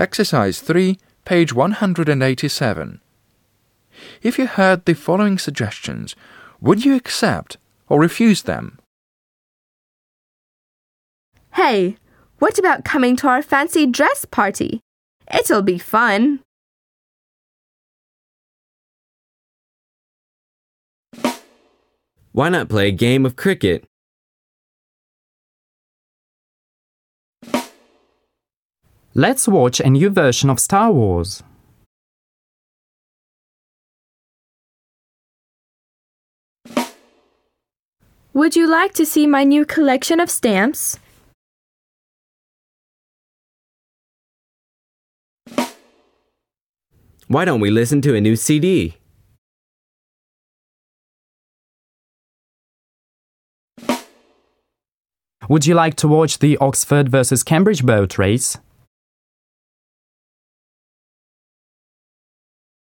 Exercise 3, page 187. If you heard the following suggestions, would you accept or refuse them? Hey, what about coming to our fancy dress party? It'll be fun. Why not play a game of cricket? Let's watch a new version of Star Wars. Would you like to see my new collection of stamps? Why don't we listen to a new CD? Would you like to watch the Oxford versus Cambridge boat race?